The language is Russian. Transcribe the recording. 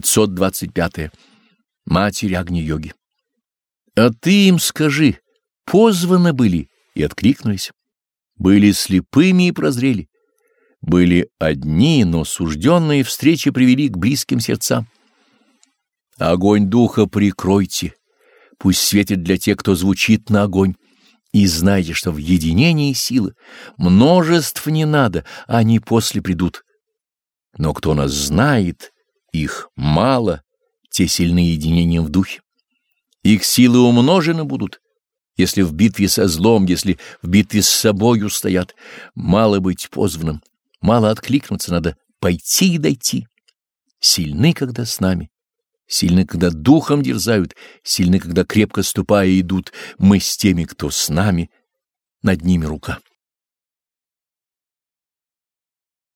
525. -е. Матерь Агни-йоги. А ты им скажи, позваны были и откликнулись. Были слепыми и прозрели. Были одни, но сужденные встречи привели к близким сердцам. Огонь духа прикройте, пусть светит для тех, кто звучит на огонь. И знайте, что в единении силы множеств не надо, они после придут. Но кто нас знает, их мало, те сильны единением в духе. Их силы умножены будут, если в битве со злом, если в битве с собою стоят. Мало быть позванным, мало откликнуться, надо пойти и дойти. Сильны, когда с нами, сильны, когда духом дерзают, сильны, когда крепко ступая идут, мы с теми, кто с нами, над ними рука.